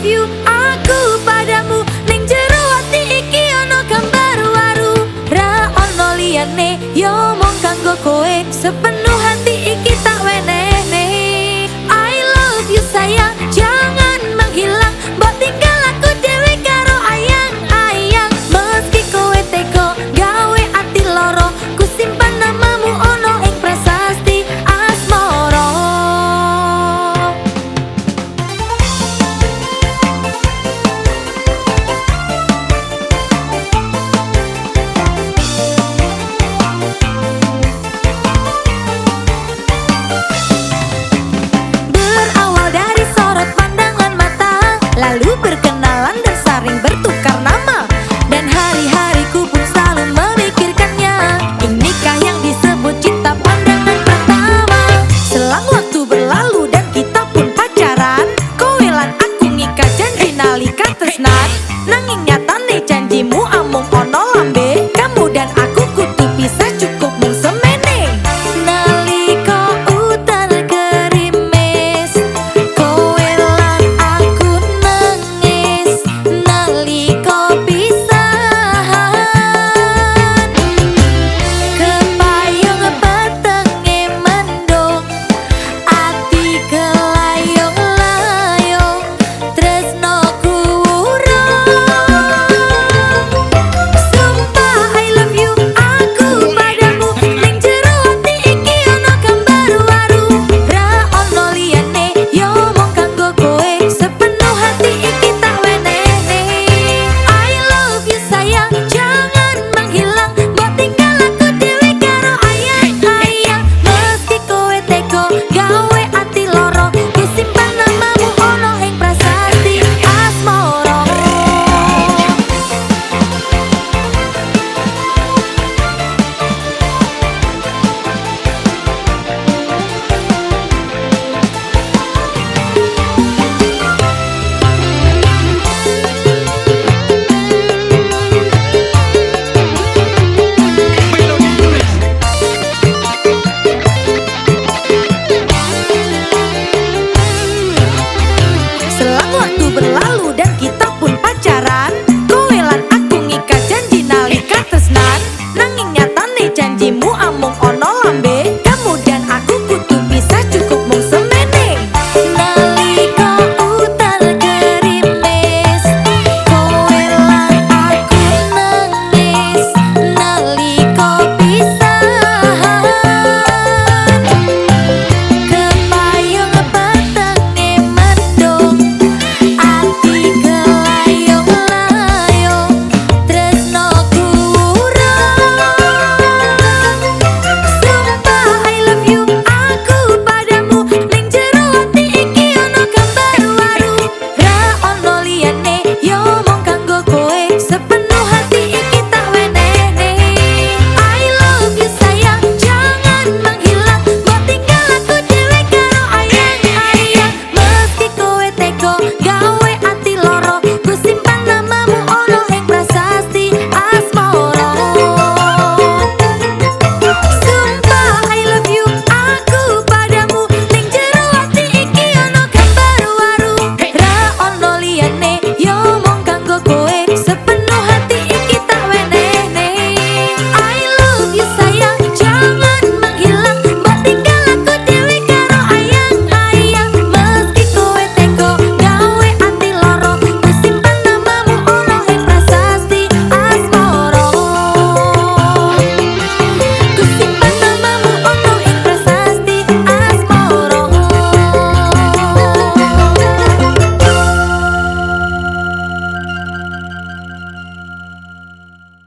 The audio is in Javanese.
love you aku padamu. Ning jero ati iki ono gambar waru. Ra ono liyane yo mung kanggo koe sepen